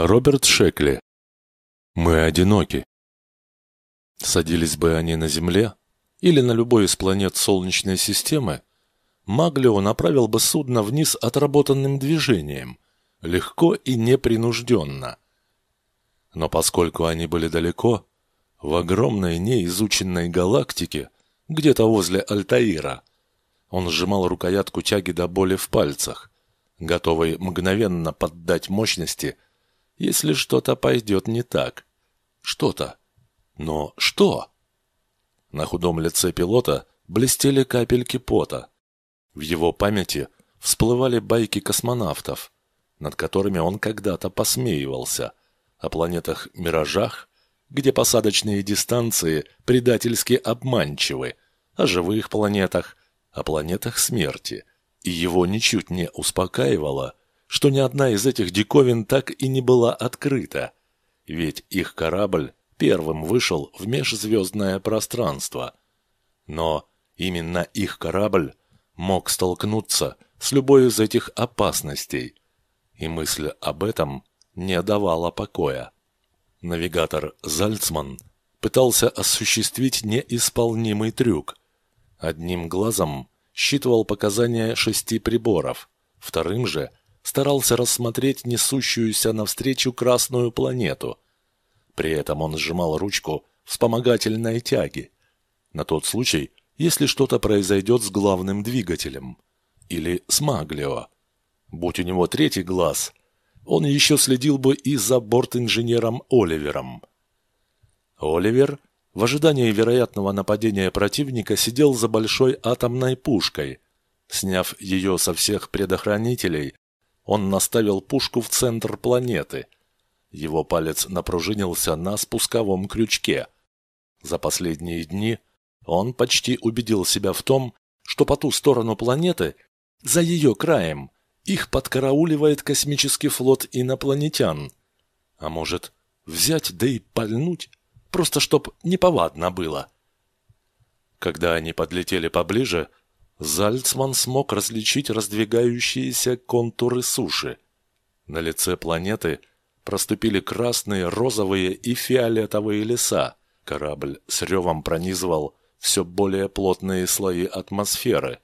Роберт Шекли. Мы одиноки. Садились бы они на Земле или на любой из планет Солнечной системы, Маглио направил бы судно вниз отработанным движением, легко и непринужденно. Но поскольку они были далеко, в огромной неизученной галактике, где-то возле Альтаира, он сжимал рукоятку тяги до боли в пальцах, готовый мгновенно поддать мощности – если что-то пойдет не так. Что-то. Но что? На худом лице пилота блестели капельки пота. В его памяти всплывали байки космонавтов, над которыми он когда-то посмеивался, о планетах-миражах, где посадочные дистанции предательски обманчивы, о живых планетах, о планетах смерти. И его ничуть не успокаивало, что ни одна из этих диковин так и не была открыта, ведь их корабль первым вышел в межзвездное пространство. Но именно их корабль мог столкнуться с любой из этих опасностей, и мысль об этом не давала покоя. Навигатор Зальцман пытался осуществить неисполнимый трюк. Одним глазом считывал показания шести приборов, вторым же старался рассмотреть несущуюся навстречу красную планету. При этом он сжимал ручку вспомогательной тяги. На тот случай, если что-то произойдет с главным двигателем. Или с Маглио. Будь у него третий глаз, он еще следил бы и за бортинженером Оливером. Оливер в ожидании вероятного нападения противника сидел за большой атомной пушкой. Сняв ее со всех предохранителей, он наставил пушку в центр планеты. Его палец напружинился на спусковом крючке. За последние дни он почти убедил себя в том, что по ту сторону планеты, за ее краем, их подкарауливает космический флот инопланетян. А может, взять да и пальнуть, просто чтоб неповадно было. Когда они подлетели поближе, Зальцман смог различить раздвигающиеся контуры суши. На лице планеты проступили красные, розовые и фиолетовые леса. Корабль с ревом пронизывал все более плотные слои атмосферы.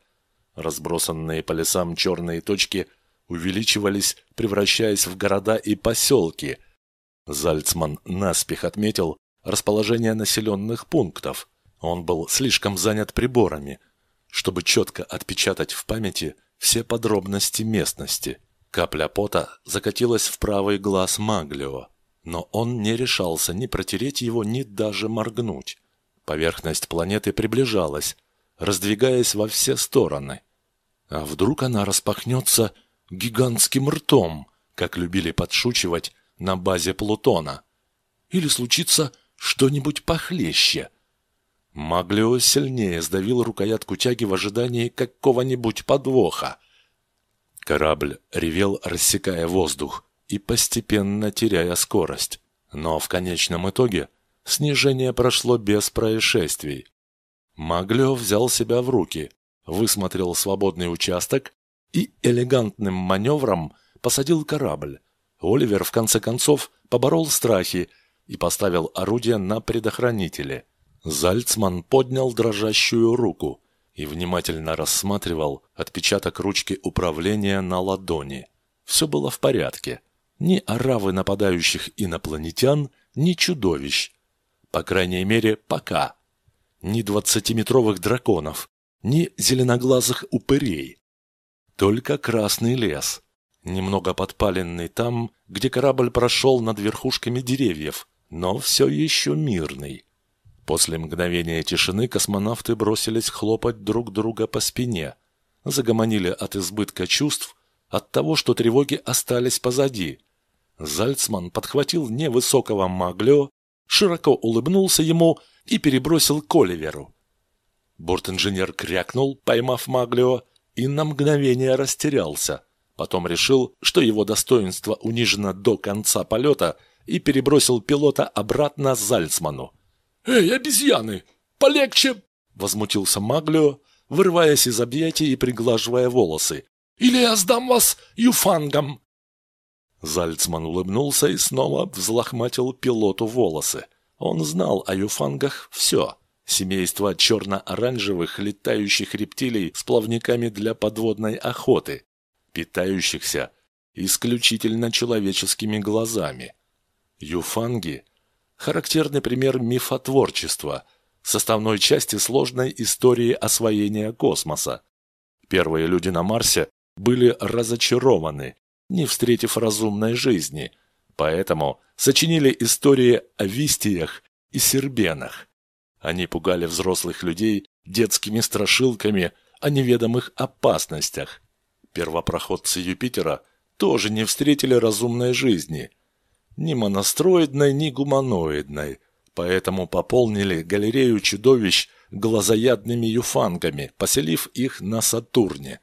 Разбросанные по лесам черные точки увеличивались, превращаясь в города и поселки. Зальцман наспех отметил расположение населенных пунктов. Он был слишком занят приборами – чтобы четко отпечатать в памяти все подробности местности. Капля пота закатилась в правый глаз Маглио, но он не решался ни протереть его, ни даже моргнуть. Поверхность планеты приближалась, раздвигаясь во все стороны. А вдруг она распахнется гигантским ртом, как любили подшучивать на базе Плутона? Или случится что-нибудь похлеще? Маглио сильнее сдавил рукоятку тяги в ожидании какого-нибудь подвоха. Корабль ревел, рассекая воздух и постепенно теряя скорость. Но в конечном итоге снижение прошло без происшествий. Маглио взял себя в руки, высмотрел свободный участок и элегантным маневром посадил корабль. Оливер, в конце концов, поборол страхи и поставил орудие на предохранители – Зальцман поднял дрожащую руку и внимательно рассматривал отпечаток ручки управления на ладони. Все было в порядке. Ни оравы нападающих инопланетян, ни чудовищ. По крайней мере, пока. Ни двадцатиметровых драконов, ни зеленоглазых упырей. Только красный лес, немного подпаленный там, где корабль прошел над верхушками деревьев, но все еще мирный. После мгновения тишины космонавты бросились хлопать друг друга по спине. Загомонили от избытка чувств, от того, что тревоги остались позади. Зальцман подхватил невысокого Маглё, широко улыбнулся ему и перебросил к Оливеру. Бортинженер крякнул, поймав Маглио, и на мгновение растерялся. Потом решил, что его достоинство унижено до конца полета, и перебросил пилота обратно Зальцману. «Эй, обезьяны, полегче!» — возмутился Маглио, вырываясь из объятий и приглаживая волосы. «Или я сдам вас юфангам!» Зальцман улыбнулся и снова взлохматил пилоту волосы. Он знал о юфангах все. Семейство черно-оранжевых летающих рептилий с плавниками для подводной охоты, питающихся исключительно человеческими глазами. Юфанги – характерный пример мифотворчества, составной части сложной истории освоения космоса. Первые люди на Марсе были разочарованы, не встретив разумной жизни, поэтому сочинили истории о вистиях и сербенах. Они пугали взрослых людей детскими страшилками о неведомых опасностях. Первопроходцы Юпитера тоже не встретили разумной жизни, ни моностроидной, ни гуманоидной, поэтому пополнили галерею чудовищ глазоядными юфангами, поселив их на Сатурне.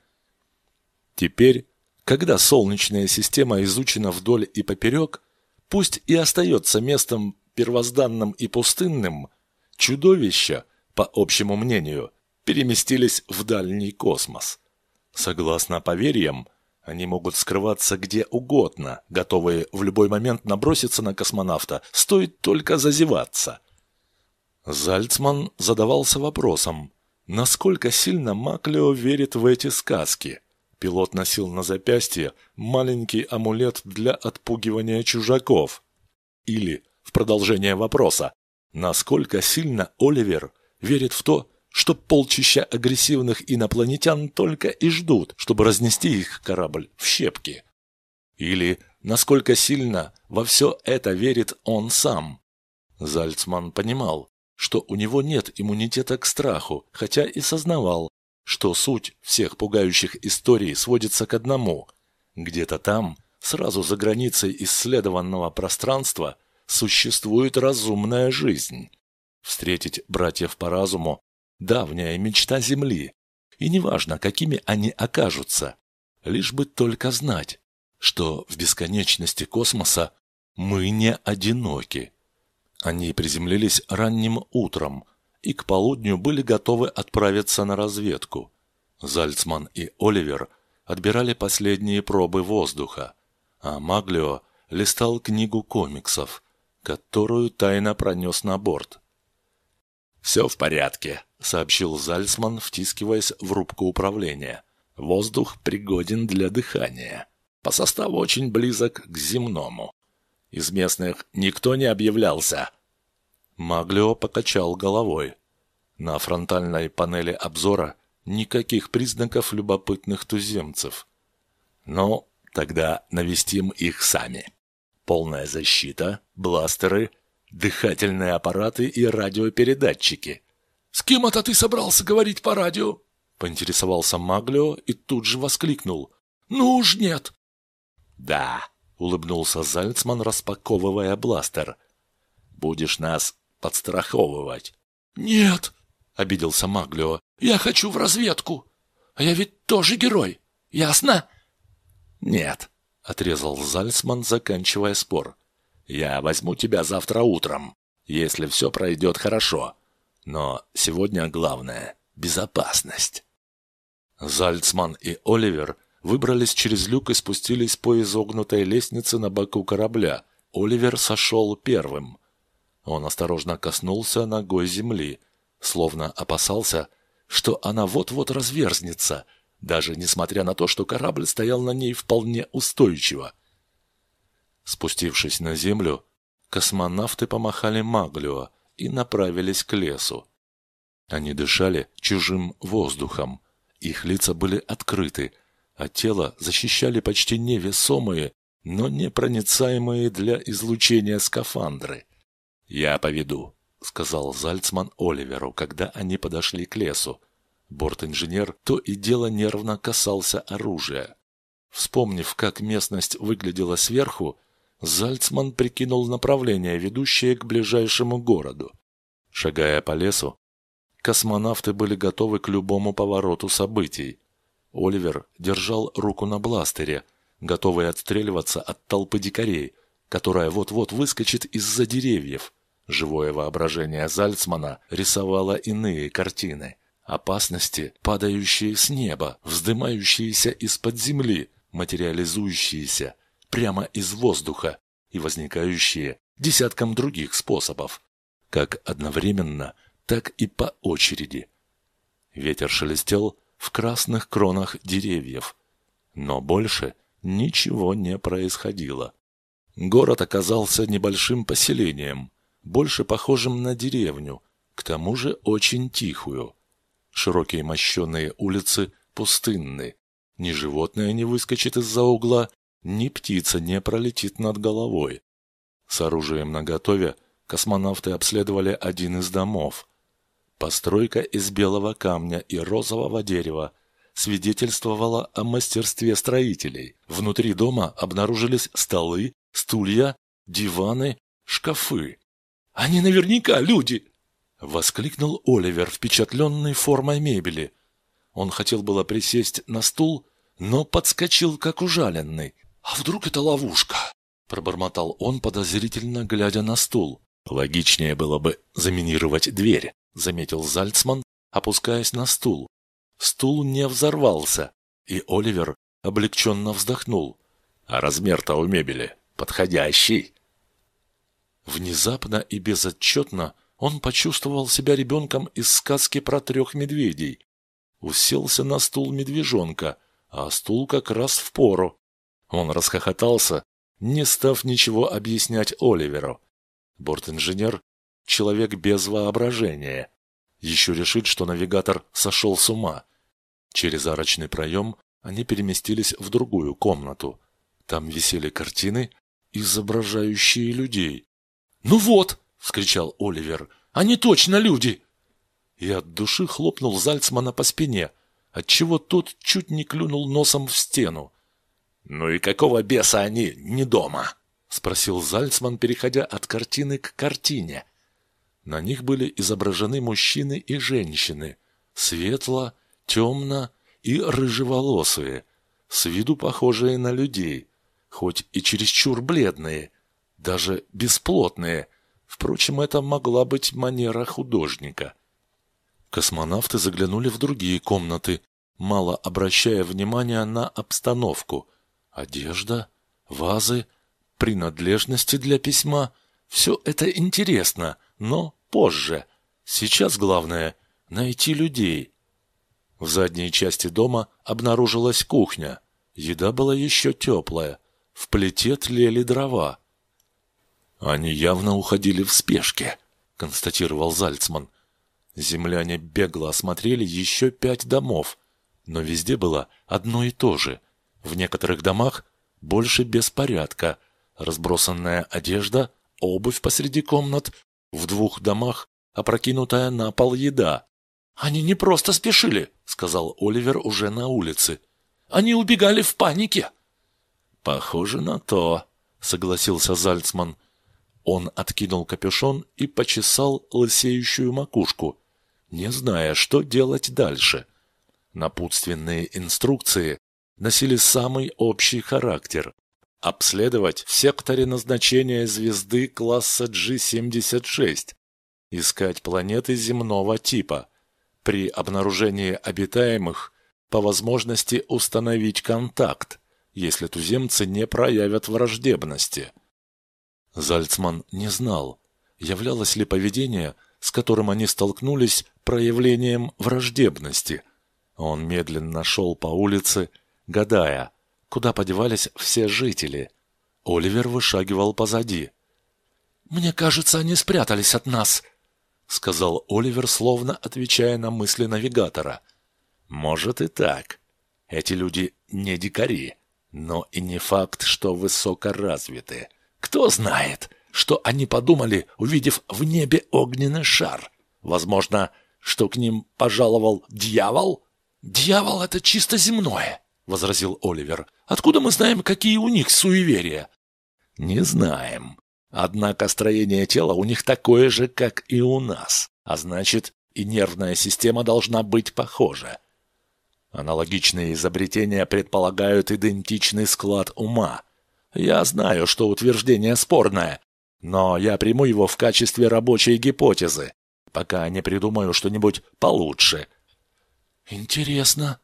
Теперь когда Солнечная система изучена вдоль и поперек, пусть и остается местом первозданным и пустынным, чудовища, по общему мнению, переместились в дальний космос. Согласно поверьям, они могут скрываться где угодно, готовые в любой момент наброситься на космонавта, стоит только зазеваться. Зальцман задавался вопросом, насколько сильно Маклео верит в эти сказки – Пилот носил на запястье маленький амулет для отпугивания чужаков. Или, в продолжение вопроса, насколько сильно Оливер верит в то, что полчища агрессивных инопланетян только и ждут, чтобы разнести их корабль в щепки. Или насколько сильно во все это верит он сам. Зальцман понимал, что у него нет иммунитета к страху, хотя и сознавал, что суть всех пугающих историй сводится к одному. Где-то там, сразу за границей исследованного пространства, существует разумная жизнь. Встретить братьев по разуму – давняя мечта Земли. И неважно, какими они окажутся, лишь бы только знать, что в бесконечности космоса мы не одиноки. Они приземлились ранним утром, и к полудню были готовы отправиться на разведку. Зальцман и Оливер отбирали последние пробы воздуха, а Маглио листал книгу комиксов, которую тайно пронес на борт. «Все в порядке», — сообщил Зальцман, втискиваясь в рубку управления. «Воздух пригоден для дыхания. По составу очень близок к земному. Из местных никто не объявлялся». Маглио покачал головой. На фронтальной панели обзора никаких признаков любопытных туземцев. Ну, тогда навестим их сами. Полная защита, бластеры, дыхательные аппараты и радиопередатчики. «С кем это ты собрался говорить по радио?» Поинтересовался Маглио и тут же воскликнул. «Ну уж нет!» «Да», — улыбнулся Зальцман, распаковывая бластер. «Будешь нас подстраховывать». «Нет!» — обиделся Маглио. «Я хочу в разведку. А я ведь тоже герой. Ясно?» «Нет», — отрезал Зальцман, заканчивая спор. «Я возьму тебя завтра утром, если все пройдет хорошо. Но сегодня главное — безопасность». Зальцман и Оливер выбрались через люк и спустились по изогнутой лестнице на боку корабля. Оливер сошел первым. Он осторожно коснулся ногой земли, словно опасался, что она вот-вот разверзнется, даже несмотря на то, что корабль стоял на ней вполне устойчиво. Спустившись на землю, космонавты помахали Маглио и направились к лесу. Они дышали чужим воздухом, их лица были открыты, а тело защищали почти невесомые, но непроницаемые для излучения скафандры. «Я поведу», — сказал Зальцман Оливеру, когда они подошли к лесу. Борт-инженер то и дело нервно касался оружия. Вспомнив, как местность выглядела сверху, Зальцман прикинул направление, ведущее к ближайшему городу. Шагая по лесу, космонавты были готовы к любому повороту событий. Оливер держал руку на бластере, готовый отстреливаться от толпы дикарей, которая вот-вот выскочит из-за деревьев. Живое воображение Зальцмана рисовало иные картины. Опасности, падающие с неба, вздымающиеся из-под земли, материализующиеся, прямо из воздуха и возникающие десятком других способов, как одновременно, так и по очереди. Ветер шелестел в красных кронах деревьев, но больше ничего не происходило. Город оказался небольшим поселением, больше похожим на деревню, к тому же очень тихую. Широкие мощеные улицы пустынны. Ни животное не выскочит из-за угла, ни птица не пролетит над головой. С оружием наготове космонавты обследовали один из домов. Постройка из белого камня и розового дерева свидетельствовала о мастерстве строителей. Внутри дома обнаружились столы, стулья, диваны, шкафы. «Они наверняка люди!» — воскликнул Оливер, впечатленный формой мебели. Он хотел было присесть на стул, но подскочил, как ужаленный. «А вдруг это ловушка?» — пробормотал он, подозрительно глядя на стул. «Логичнее было бы заминировать дверь», — заметил Зальцман, опускаясь на стул. Стул не взорвался, и Оливер облегченно вздохнул. «А размер-то у мебели подходящий». Внезапно и безотчетно он почувствовал себя ребенком из сказки про трех медведей. Уселся на стул медвежонка, а стул как раз в пору. Он расхохотался, не став ничего объяснять Оливеру. Борт-инженер — человек без воображения. Еще решит, что навигатор сошел с ума. Через арочный проем они переместились в другую комнату. Там висели картины, изображающие людей. «Ну вот!» — вскричал Оливер. «Они точно люди!» И от души хлопнул Зальцмана по спине, отчего тот чуть не клюнул носом в стену. «Ну и какого беса они не дома?» — спросил Зальцман, переходя от картины к картине. На них были изображены мужчины и женщины, светло, темно и рыжеволосые, с виду похожие на людей, хоть и чересчур бледные, даже бесплотные. Впрочем, это могла быть манера художника. Космонавты заглянули в другие комнаты, мало обращая внимания на обстановку. Одежда, вазы, принадлежности для письма – все это интересно, но позже. Сейчас главное – найти людей. В задней части дома обнаружилась кухня. Еда была еще теплая. В плите тлели дрова. «Они явно уходили в спешке», — констатировал Зальцман. Земляне бегло осмотрели еще пять домов, но везде было одно и то же. В некоторых домах больше беспорядка, разбросанная одежда, обувь посреди комнат, в двух домах опрокинутая на пол еда. «Они не просто спешили», — сказал Оливер уже на улице. «Они убегали в панике». «Похоже на то», — согласился Зальцман. Он откинул капюшон и почесал лысеющую макушку, не зная, что делать дальше. Напутственные инструкции носили самый общий характер. Обследовать в секторе назначения звезды класса G76. Искать планеты земного типа. При обнаружении обитаемых по возможности установить контакт, если туземцы не проявят враждебности. Зальцман не знал, являлось ли поведение, с которым они столкнулись, проявлением враждебности. Он медленно шел по улице, гадая, куда подевались все жители. Оливер вышагивал позади. «Мне кажется, они спрятались от нас», — сказал Оливер, словно отвечая на мысли навигатора. «Может и так. Эти люди не дикари, но и не факт, что высокоразвитые. Кто знает, что они подумали, увидев в небе огненный шар? Возможно, что к ним пожаловал дьявол? Дьявол — это чисто земное, — возразил Оливер. Откуда мы знаем, какие у них суеверия? Не знаем. Однако строение тела у них такое же, как и у нас. А значит, и нервная система должна быть похожа. Аналогичные изобретения предполагают идентичный склад ума — я знаю, что утверждение спорное, но я приму его в качестве рабочей гипотезы, пока не придумаю что-нибудь получше. Интересно,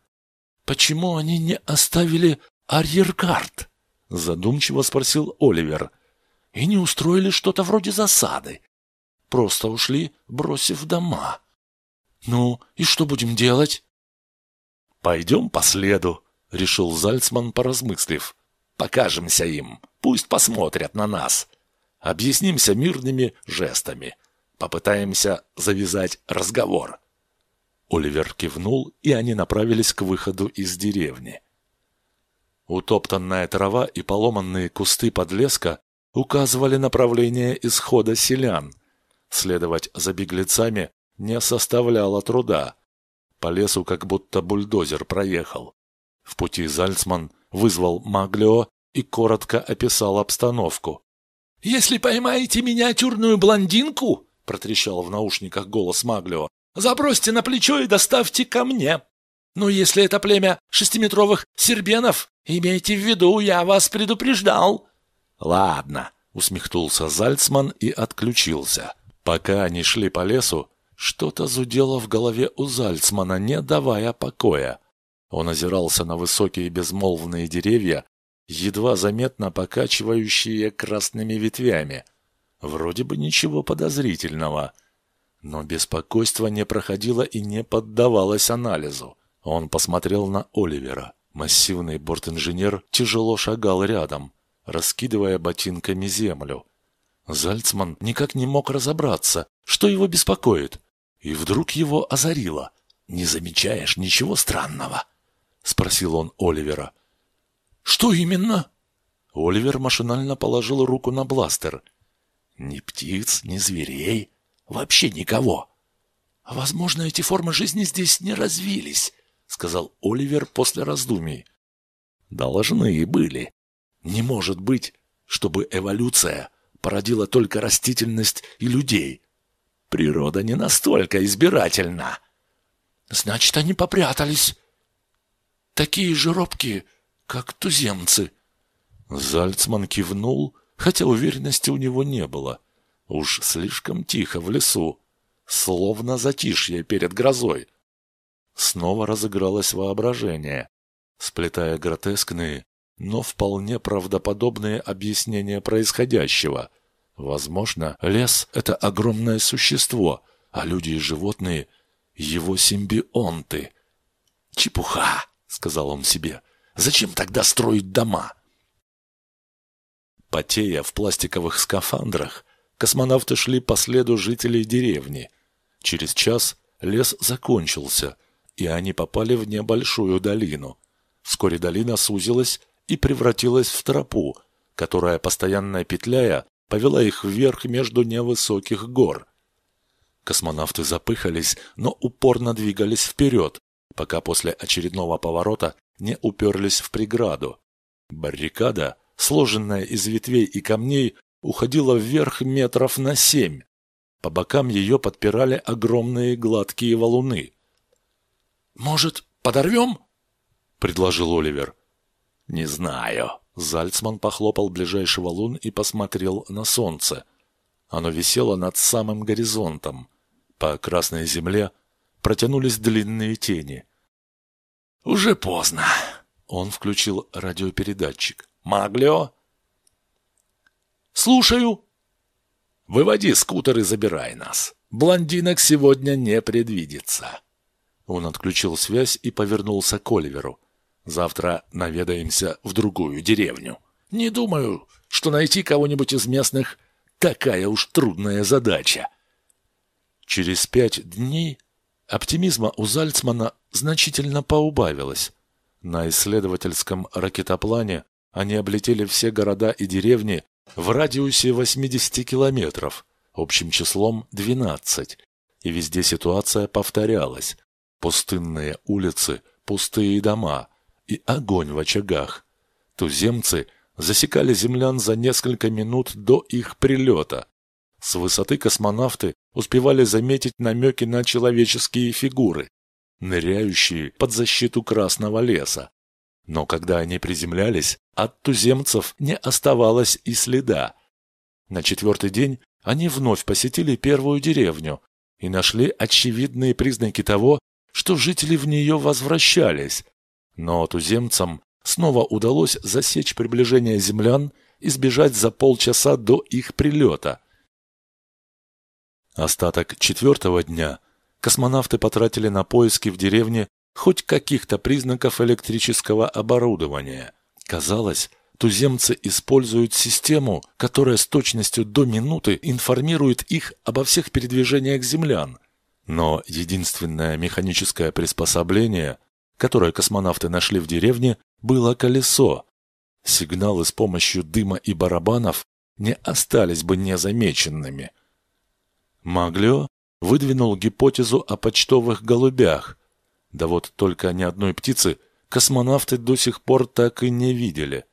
почему они не оставили арьергард? Задумчиво спросил Оливер. И не устроили что-то вроде засады. Просто ушли, бросив дома. Ну, и что будем делать? Пойдем по следу, решил Зальцман, поразмыслив. Покажемся им, пусть посмотрят на нас. Объяснимся мирными жестами. Попытаемся завязать разговор. Оливер кивнул, и они направились к выходу из деревни. Утоптанная трава и поломанные кусты подлеска указывали направление исхода селян. Следовать за беглецами не составляло труда. По лесу как будто бульдозер проехал. В пути Зальцман вызвал Маглио и коротко описал обстановку. «Если поймаете миниатюрную блондинку, — протрещал в наушниках голос Маглио, — забросьте на плечо и доставьте ко мне. Но если это племя шестиметровых сербенов, имейте в виду, я вас предупреждал». «Ладно», — усмехнулся Зальцман и отключился. Пока они шли по лесу, что-то зудело в голове у Зальцмана, не давая покоя. Он озирался на высокие безмолвные деревья, едва заметно покачивающие красными ветвями. Вроде бы ничего подозрительного. Но беспокойство не проходило и не поддавалось анализу. Он посмотрел на Оливера. Массивный бортинженер тяжело шагал рядом, раскидывая ботинками землю. Зальцман никак не мог разобраться, что его беспокоит. И вдруг его озарило. «Не замечаешь ничего странного?» — спросил он Оливера. «Что именно?» Оливер машинально положил руку на бластер. «Ни птиц, ни зверей, вообще никого». «Возможно, эти формы жизни здесь не развились», — сказал Оливер после раздумий. «Должны и были. Не может быть, чтобы эволюция породила только растительность и людей. Природа не настолько избирательна». «Значит, они попрятались. Такие же робкие, как туземцы. Зальцман кивнул, хотя уверенности у него не было. Уж слишком тихо в лесу, словно затишье перед грозой. Снова разыгралось воображение, сплетая гротескные, но вполне правдоподобные объяснения происходящего. Возможно, лес — это огромное существо, а люди и животные — его симбионты. «Чепуха!» — сказал он себе. Зачем тогда строить дома? Потея в пластиковых скафандрах, космонавты шли по следу жителей деревни. Через час лес закончился, и они попали в небольшую долину. Вскоре долина сузилась и превратилась в тропу, которая, постоянно петляя, повела их вверх между невысоких гор. Космонавты запыхались, но упорно двигались вперед, пока после очередного поворота не уперлись в преграду. Баррикада, сложенная из ветвей и камней, уходила вверх метров на семь. По бокам ее подпирали огромные гладкие валуны. «Может, подорвем?» — предложил Оливер. «Не знаю». Зальцман похлопал ближайший валун и посмотрел на солнце. Оно висело над самым горизонтом. По красной земле протянулись длинные тени. «Уже поздно». Он включил радиопередатчик. «Маглио?» «Слушаю». «Выводи скутер и забирай нас. Блондинок сегодня не предвидится». Он отключил связь и повернулся к Оливеру. «Завтра наведаемся в другую деревню. Не думаю, что найти кого-нибудь из местных такая уж трудная задача». Через пять дней оптимизма у Зальцмана значительно поубавилось. На исследовательском ракетоплане они облетели все города и деревни в радиусе 80 километров, общим числом 12. И везде ситуация повторялась. Пустынные улицы, пустые дома и огонь в очагах. Туземцы засекали землян за несколько минут до их прилета. С высоты космонавты успевали заметить намеки на человеческие фигуры ныряющие под защиту Красного леса. Но когда они приземлялись, от туземцев не оставалось и следа. На четвертый день они вновь посетили первую деревню и нашли очевидные признаки того, что жители в нее возвращались. Но туземцам снова удалось засечь приближение землян и сбежать за полчаса до их прилета. Остаток четвертого дня космонавты потратили на поиски в деревне хоть каких-то признаков электрического оборудования. Казалось, туземцы используют систему, которая с точностью до минуты информирует их обо всех передвижениях землян. Но единственное механическое приспособление, которое космонавты нашли в деревне, было колесо. Сигналы с помощью дыма и барабанов не остались бы незамеченными. Маглио выдвинул гипотезу о почтовых голубях. Да вот только ни одной птицы космонавты до сих пор так и не видели.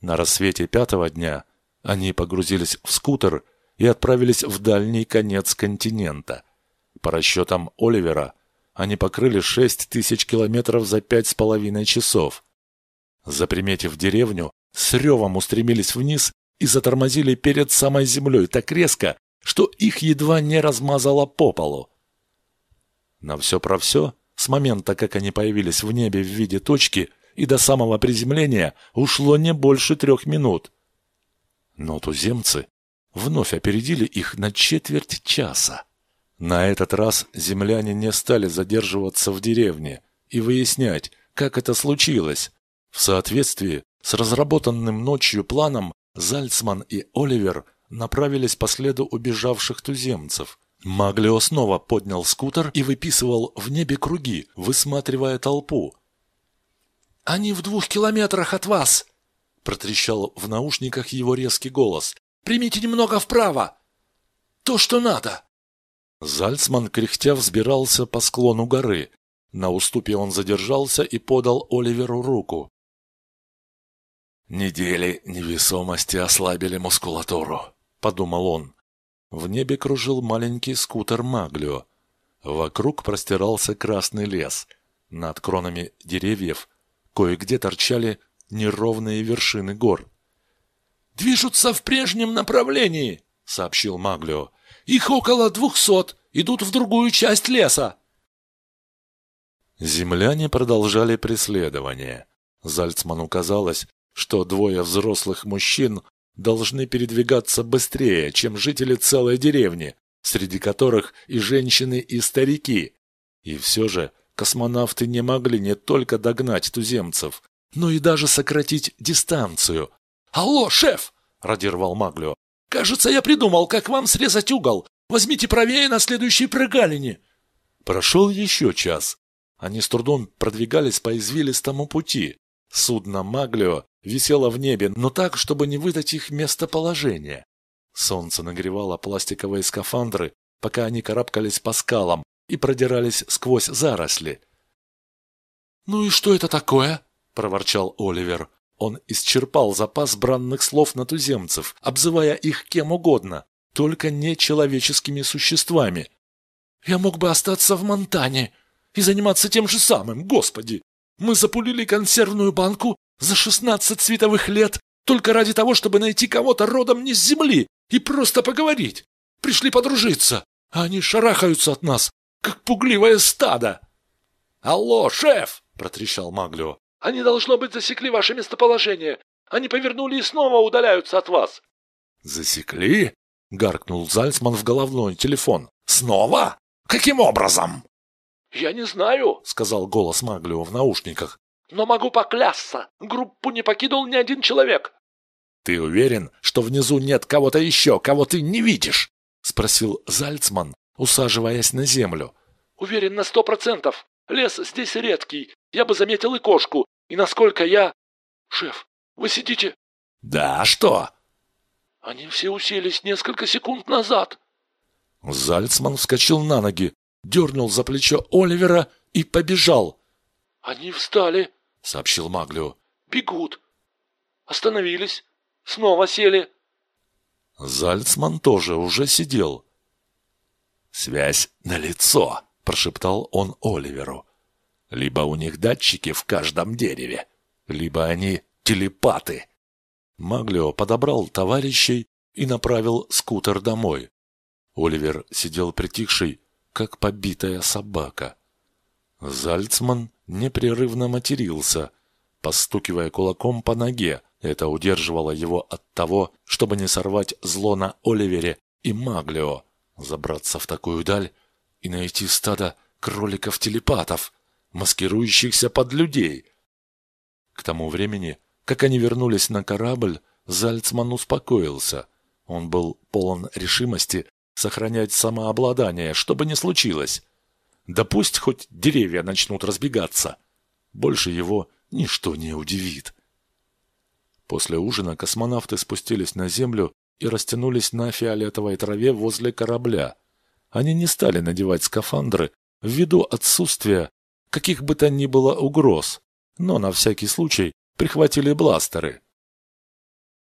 На рассвете пятого дня они погрузились в скутер и отправились в дальний конец континента. По расчетам Оливера, они покрыли шесть тысяч километров за пять с половиной часов. Заприметив деревню, с ревом устремились вниз и затормозили перед самой землей так резко, что их едва не размазало по полу. На все про все, с момента, как они появились в небе в виде точки, и до самого приземления ушло не больше трех минут. Но туземцы вновь опередили их на четверть часа. На этот раз земляне не стали задерживаться в деревне и выяснять, как это случилось, в соответствии с разработанным ночью планом Зальцман и Оливер направились по следу убежавших туземцев. Маглио снова поднял скутер и выписывал в небе круги, высматривая толпу. «Они в двух километрах от вас!» — протрещал в наушниках его резкий голос. «Примите немного вправо! То, что надо!» Зальцман кряхтя взбирался по склону горы. На уступе он задержался и подал Оливеру руку. «Недели невесомости ослабили мускулатуру», — подумал он. В небе кружил маленький скутер Маглио. Вокруг простирался красный лес. Над кронами деревьев кое-где торчали неровные вершины гор. «Движутся в прежнем направлении», — сообщил Маглио. «Их около двухсот, идут в другую часть леса». Земляне продолжали преследование. Зальцману казалось, что двое взрослых мужчин должны передвигаться быстрее, чем жители целой деревни, среди которых и женщины, и старики. И все же космонавты не могли не только догнать туземцев, но и даже сократить дистанцию. «Алло, шеф!» – радировал Маглио. «Кажется, я придумал, как вам срезать угол. Возьмите правее на следующей прогалине». Прошел еще час. Они с трудом продвигались по извилистому пути. Судно Маглио висело в небе, но так, чтобы не выдать их местоположение. Солнце нагревало пластиковые скафандры, пока они карабкались по скалам и продирались сквозь заросли. «Ну и что это такое?» – проворчал Оливер. Он исчерпал запас бранных слов на туземцев, обзывая их кем угодно, только не человеческими существами. «Я мог бы остаться в Монтане и заниматься тем же самым, господи! Мы запулили консервную банку за шестнадцать световых лет только ради того, чтобы найти кого-то родом не с земли и просто поговорить. Пришли подружиться, а они шарахаются от нас, как пугливое стадо. «Алло, шеф!» – протрещал Маглио. «Они, должно быть, засекли ваше местоположение. Они повернули и снова удаляются от вас». «Засекли?» – гаркнул Зальцман в головной телефон. «Снова? Каким образом?» «Я не знаю», — сказал голос Маглио в наушниках. «Но могу поклясться, группу не покинул ни один человек». «Ты уверен, что внизу нет кого-то еще, кого ты не видишь?» — спросил Зальцман, усаживаясь на землю. «Уверен на сто процентов. Лес здесь редкий. Я бы заметил и кошку. И насколько я...» «Шеф, вы сидите...» «Да, что?» «Они все уселись несколько секунд назад». Зальцман вскочил на ноги дернул за плечо Оливера и побежал. «Они встали», — сообщил Маглио. «Бегут. Остановились. Снова сели». Зальцман тоже уже сидел. «Связь на лицо, прошептал он Оливеру. «Либо у них датчики в каждом дереве, либо они телепаты». Маглио подобрал товарищей и направил скутер домой. Оливер сидел притихший, как побитая собака. Зальцман непрерывно матерился, постукивая кулаком по ноге. Это удерживало его от того, чтобы не сорвать зло на Оливере и Маглио. Забраться в такую даль и найти стадо кроликов-телепатов, маскирующихся под людей. К тому времени, как они вернулись на корабль, Зальцман успокоился. Он был полон решимости сохранять самообладание, что бы ни случилось. Да пусть хоть деревья начнут разбегаться. Больше его ничто не удивит. После ужина космонавты спустились на Землю и растянулись на фиолетовой траве возле корабля. Они не стали надевать скафандры ввиду отсутствия каких бы то ни было угроз, но на всякий случай прихватили бластеры.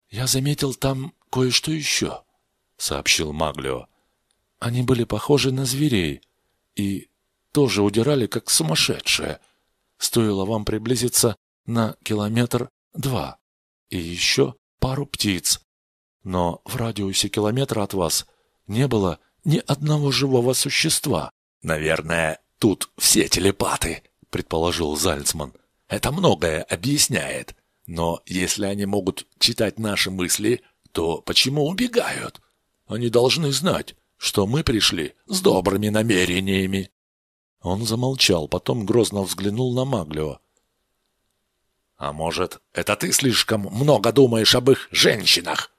«Я заметил там кое-что еще», — сообщил Маглио. «Они были похожи на зверей и тоже удирали, как сумасшедшие. Стоило вам приблизиться на километр-два. И еще пару птиц. Но в радиусе километра от вас не было ни одного живого существа. «Наверное, тут все телепаты», — предположил Зальцман. «Это многое объясняет. Но если они могут читать наши мысли, то почему убегают? Они должны знать, что мы пришли с добрыми намерениями». Он замолчал, потом грозно взглянул на Маглио. «А может, это ты слишком много думаешь об их женщинах?»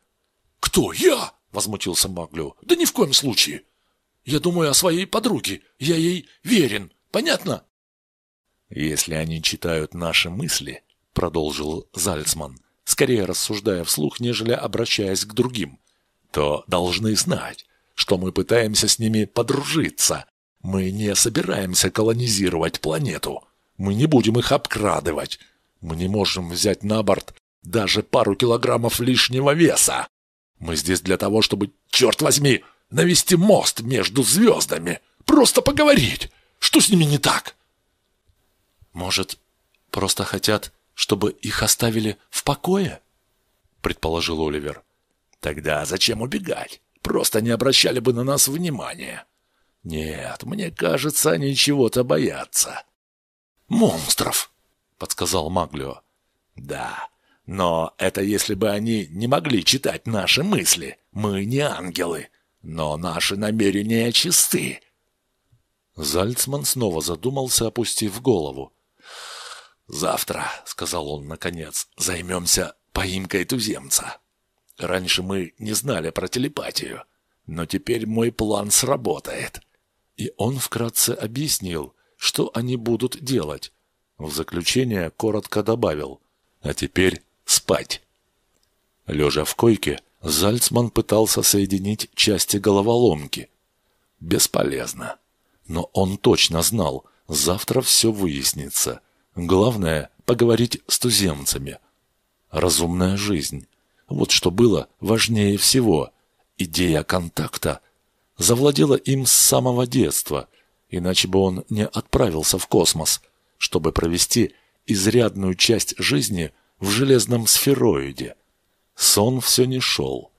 «Кто, я?» — возмутился Маглио. «Да ни в коем случае. Я думаю о своей подруге. Я ей верен. Понятно?» «Если они читают наши мысли», — продолжил Зальцман, скорее рассуждая вслух, нежели обращаясь к другим, «то должны знать, что мы пытаемся с ними подружиться, мы не собираемся колонизировать планету. Мы не будем их обкрадывать. Мы не можем взять на борт даже пару килограммов лишнего веса. Мы здесь для того, чтобы, черт возьми, навести мост между звездами. Просто поговорить. Что с ними не так? Может, просто хотят, чтобы их оставили в покое? Предположил Оливер. Тогда зачем убегать? Просто не обращали бы на нас внимания. Нет, мне кажется, они чего-то боятся. Монстров, подсказал Маглио. Да, но это если бы они не могли читать наши мысли. Мы не ангелы, но наши намерения чисты. Зальцман снова задумался, опустив голову. «Завтра», — сказал он наконец, — «займемся поимкой туземца. Раньше мы не знали про телепатию, но теперь мой план сработает. И он вкратце объяснил, что они будут делать. В заключение коротко добавил «А теперь спать». Лежа в койке, Зальцман пытался соединить части головоломки. Бесполезно. Но он точно знал, завтра все выяснится. Главное – поговорить с туземцами. Разумная жизнь. Вот что было важнее всего. Идея контакта завладела им с самого детства, иначе бы он не отправился в космос, чтобы провести изрядную часть жизни в железном сфероиде. Сон все не шел.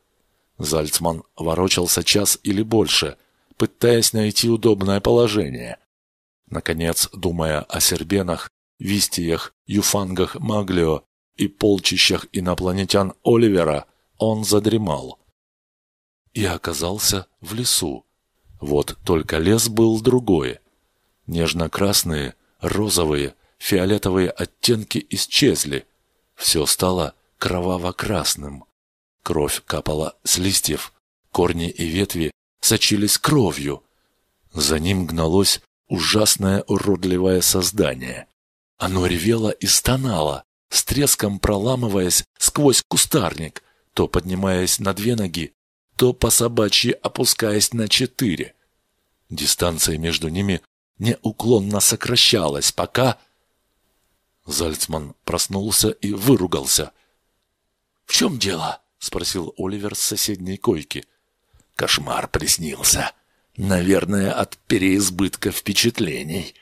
Зальцман ворочался час или больше, пытаясь найти удобное положение. Наконец, думая о сербенах, вистиях, юфангах Маглио и полчищах инопланетян Оливера, он задремал и оказался в лесу. Вот только лес был другой. Нежно-красные, розовые, фиолетовые оттенки исчезли. Все стало кроваво-красным. Кровь капала с листьев, корни и ветви сочились кровью. За ним гналось ужасное уродливое создание. Оно ревело и стонало, с треском проламываясь сквозь кустарник, то поднимаясь на две ноги, то по собачьи опускаясь на четыре. Дистанция между ними неуклонно сокращалась, пока... Зальцман проснулся и выругался. «В чем дело?» — спросил Оливер с соседней койки. «Кошмар приснился. Наверное, от переизбытка впечатлений».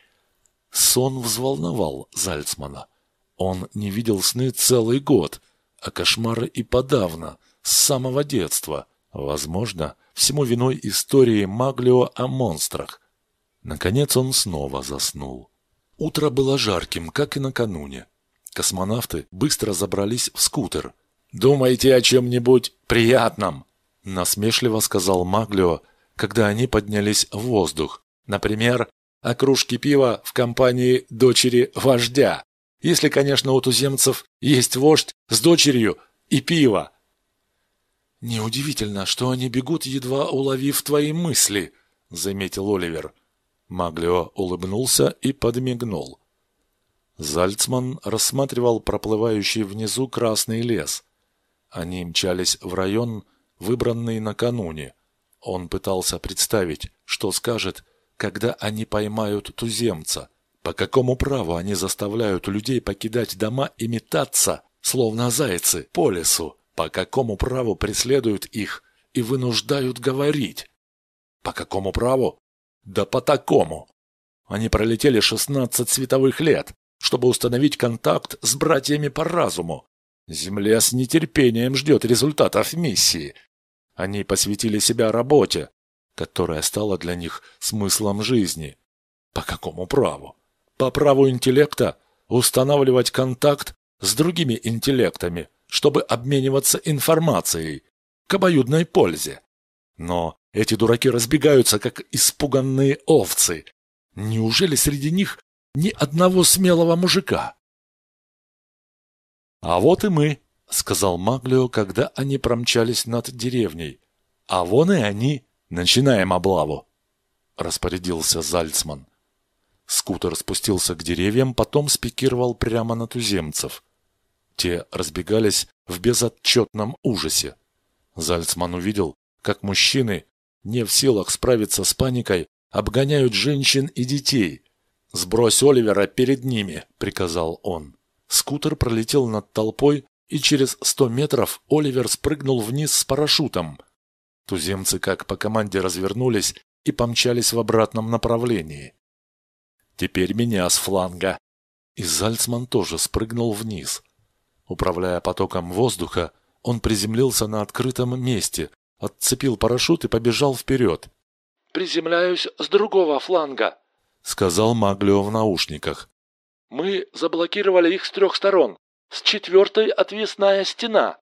Сон взволновал Зальцмана. Он не видел сны целый год, а кошмары и подавно, с самого детства — Возможно, всему виной истории Маглио о монстрах. Наконец он снова заснул. Утро было жарким, как и накануне. Космонавты быстро забрались в скутер. «Думайте о чем-нибудь приятном!» Насмешливо сказал Маглио, когда они поднялись в воздух. Например, о кружке пива в компании дочери вождя. Если, конечно, у туземцев есть вождь с дочерью и пиво. «Неудивительно, что они бегут, едва уловив твои мысли», — заметил Оливер. Маглио улыбнулся и подмигнул. Зальцман рассматривал проплывающий внизу красный лес. Они мчались в район, выбранный накануне. Он пытался представить, что скажет, когда они поймают туземца. По какому праву они заставляют людей покидать дома и метаться, словно зайцы, по лесу? По какому праву преследуют их и вынуждают говорить? По какому праву? Да по такому. Они пролетели 16 световых лет, чтобы установить контакт с братьями по разуму. Земля с нетерпением ждет результатов миссии. Они посвятили себя работе, которая стала для них смыслом жизни. По какому праву? По праву интеллекта устанавливать контакт с другими интеллектами, чтобы обмениваться информацией к обоюдной пользе. Но эти дураки разбегаются, как испуганные овцы. Неужели среди них ни одного смелого мужика? «А вот и мы», — сказал Маглио, когда они промчались над деревней. «А вон и они. Начинаем облаву», — распорядился Зальцман. Скутер спустился к деревьям, потом спикировал прямо на туземцев. Те разбегались в безотчетном ужасе. Зальцман увидел, как мужчины, не в силах справиться с паникой, обгоняют женщин и детей. «Сбрось Оливера перед ними», — приказал он. Скутер пролетел над толпой, и через сто метров Оливер спрыгнул вниз с парашютом. Туземцы, как по команде, развернулись и помчались в обратном направлении. «Теперь меня с фланга!» И Зальцман тоже спрыгнул вниз. Управляя потоком воздуха, он приземлился на открытом месте, отцепил парашют и побежал вперед. «Приземляюсь с другого фланга», — сказал Маглио в наушниках. «Мы заблокировали их с трех сторон. С четвертой отвесная стена».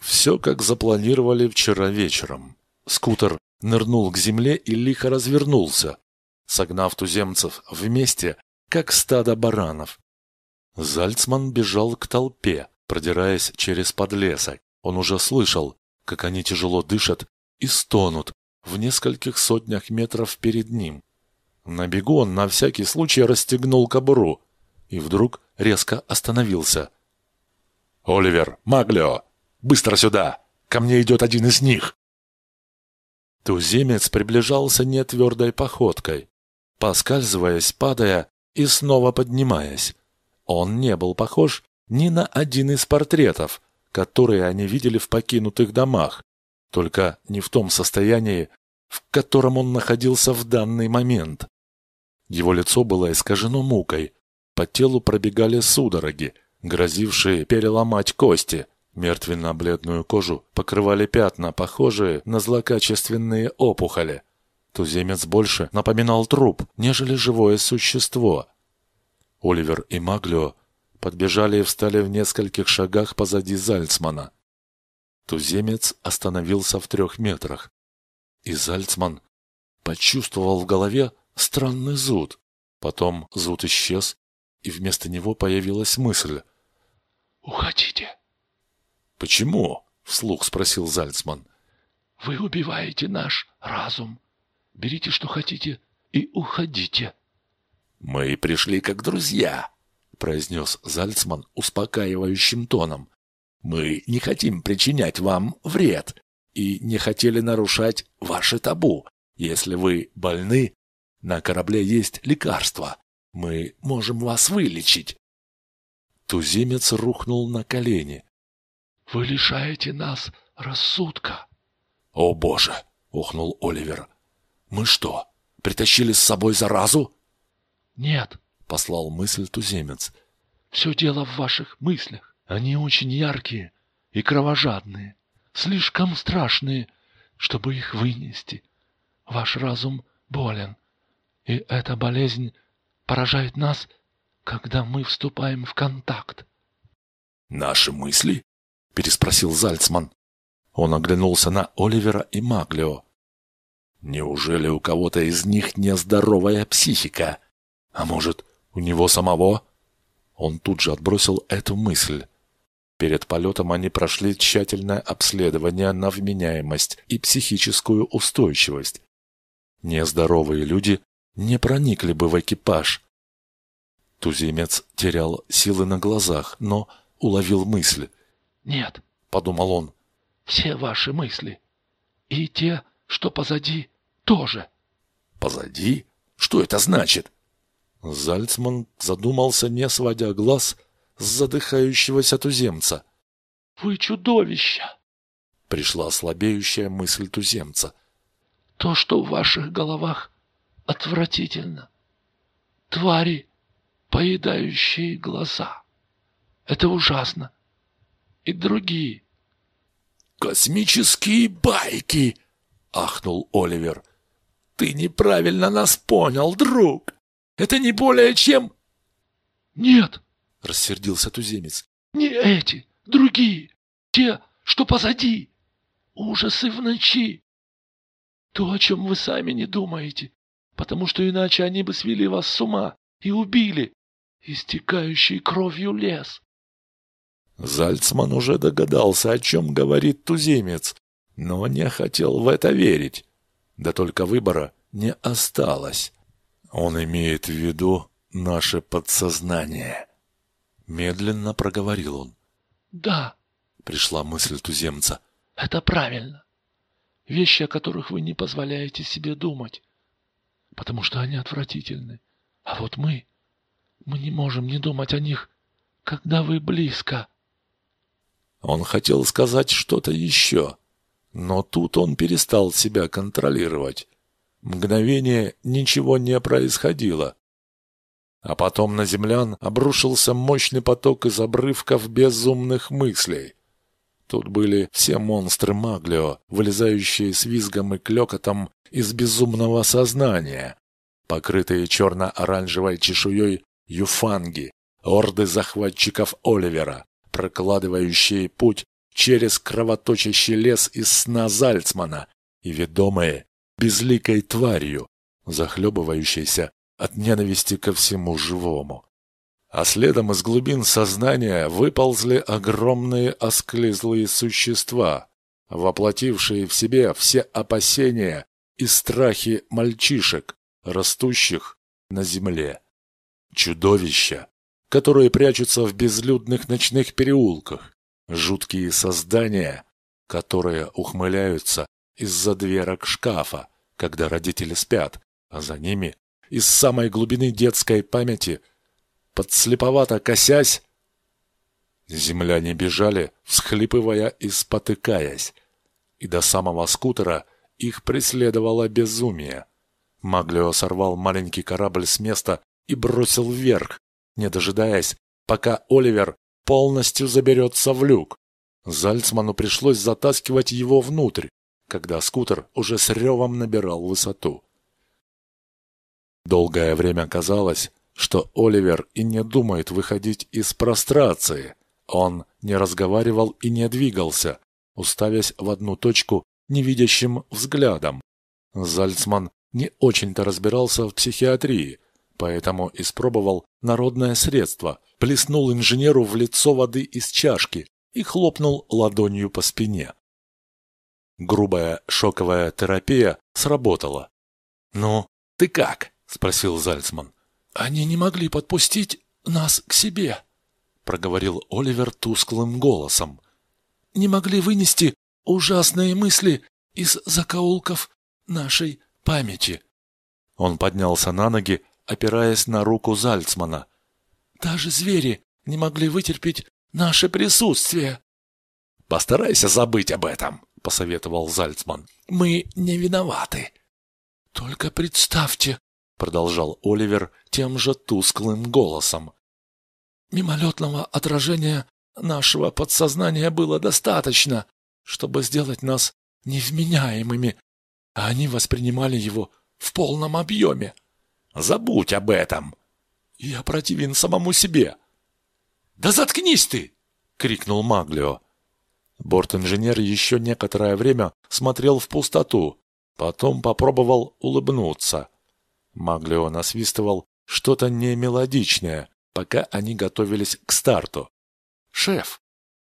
Все, как запланировали вчера вечером. Скутер нырнул к земле и лихо развернулся, согнав туземцев вместе, как стадо баранов. Зальцман бежал к толпе, продираясь через подлесок. Он уже слышал, как они тяжело дышат и стонут в нескольких сотнях метров перед ним. На бегу он на всякий случай расстегнул кобуру и вдруг резко остановился. «Оливер! Маглио! Быстро сюда! Ко мне идет один из них!» Туземец приближался нетвердой походкой, поскальзываясь, падая и снова поднимаясь. Он не был похож ни на один из портретов, которые они видели в покинутых домах, только не в том состоянии, в котором он находился в данный момент. Его лицо было искажено мукой, по телу пробегали судороги, грозившие переломать кости, мертвенно-бледную кожу покрывали пятна, похожие на злокачественные опухоли. Туземец больше напоминал труп, нежели живое существо – Оливер и Маглио подбежали и встали в нескольких шагах позади Зальцмана. Туземец остановился в трех метрах, и Зальцман почувствовал в голове странный зуд. Потом зуд исчез, и вместо него появилась мысль. «Уходите». «Почему?» — вслух спросил Зальцман. «Вы убиваете наш разум. Берите, что хотите, и уходите». «Мы пришли как друзья», — произнес Зальцман успокаивающим тоном. «Мы не хотим причинять вам вред и не хотели нарушать ваши табу. Если вы больны, на корабле есть лекарства. Мы можем вас вылечить». Туземец рухнул на колени. «Вы лишаете нас рассудка». «О, Боже!» — ухнул Оливер. «Мы что, притащили с собой заразу?» «Нет», — послал мысль туземец. «Все дело в ваших мыслях. Они очень яркие и кровожадные, слишком страшные, чтобы их вынести. Ваш разум болен, и эта болезнь поражает нас, когда мы вступаем в контакт. «Наши мысли?» – переспросил Зальцман. Он оглянулся на Оливера и Маглио. «Неужели у кого-то из них нездоровая психика? А может, у него самого?» Он тут же отбросил эту мысль. Перед полетом они прошли тщательное обследование на вменяемость и психическую устойчивость. Нездоровые люди не проникли бы в экипаж. Туземец терял силы на глазах, но уловил мысль. «Нет», — подумал он, — «все ваши мысли. И те, что позади, тоже». «Позади? Что это значит?» Зальцман задумался, не сводя глаз с задыхающегося туземца. «Вы чудовище!» Пришла слабеющая мысль туземца. «То, что в ваших головах, отвратительно. Твари, поедающие глаза. Это ужасно. И другие». «Космические байки!» — ахнул Оливер. «Ты неправильно нас понял, друг!» Это не более чем...» «Нет!» — рассердился туземец. «Не эти, другие, те, что позади. Ужасы в ночи. То, о чем вы сами не думаете, потому что иначе они бы свели вас с ума и убили, истекающий кровью лес». Зальцман уже догадался, о чем говорит туземец, но не хотел в это верить. Да только выбора не осталось. Он имеет в виду наше подсознание. Медленно проговорил он. Да, пришла мысль туземца. Это правильно. Вещи, о которых вы не позволяете себе думать, потому что они отвратительны. А вот мы, мы не можем не думать о них, когда вы близко. Он хотел сказать что-то еще, но тут он перестал себя контролировать. Мгновение ничего не происходило. А потом на землян обрушился мощный поток из обрывков безумных мыслей. Тут были все монстры Маглио, вылезающие с визгом и клёкотом из безумного сознания, покрытые черно-оранжевой чешуей юфанги, орды захватчиков Оливера, прокладывающие путь через кровоточащий лес из сна Зальцмана и ведомые безликой тварью, захлебывающейся от ненависти ко всему живому. А следом из глубин сознания выползли огромные осклизлые существа, воплотившие в себе все опасения и страхи мальчишек, растущих на земле. Чудовища, которые прячутся в безлюдных ночных переулках, жуткие создания, которые ухмыляются из-за дверок шкафа, когда родители спят, а за ними из самой глубины детской памяти, подслеповато косясь, земляне бежали, всхлипывая и спотыкаясь, и до самого скутера их преследовало безумие. Маглио сорвал маленький корабль с места и бросил вверх, не дожидаясь, пока Оливер полностью заберется в люк. Зальцману пришлось затаскивать его внутрь, когда скутер уже с ревом набирал высоту. Долгое время казалось, что Оливер и не думает выходить из прострации. Он не разговаривал и не двигался, уставясь в одну точку невидящим взглядом. Зальцман не очень-то разбирался в психиатрии, поэтому испробовал народное средство, плеснул инженеру в лицо воды из чашки и хлопнул ладонью по спине. Грубая шоковая терапия сработала. «Ну, ты как?» – спросил Зальцман. «Они не могли подпустить нас к себе», – проговорил Оливер тусклым голосом. «Не могли вынести ужасные мысли из закоулков нашей памяти». Он поднялся на ноги, опираясь на руку Зальцмана. «Даже звери не могли вытерпеть наше присутствие». «Постарайся забыть об этом», — посоветовал Зальцман. «Мы не виноваты». «Только представьте», — продолжал Оливер тем же тусклым голосом. «Мимолетного отражения нашего подсознания было достаточно, чтобы сделать нас невменяемыми, а они воспринимали его в полном объеме. Забудь об этом. Я противен самому себе. Да заткнись ты! крикнул Маглио. Борт-инженер еще некоторое время смотрел в пустоту, потом попробовал улыбнуться. Маглио насвистывал что-то немелодичное, пока они готовились к старту. «Шеф,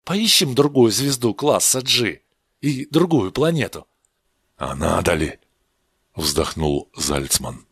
поищем другую звезду класса G и другую планету». «А надо ли?» — вздохнул Зальцман.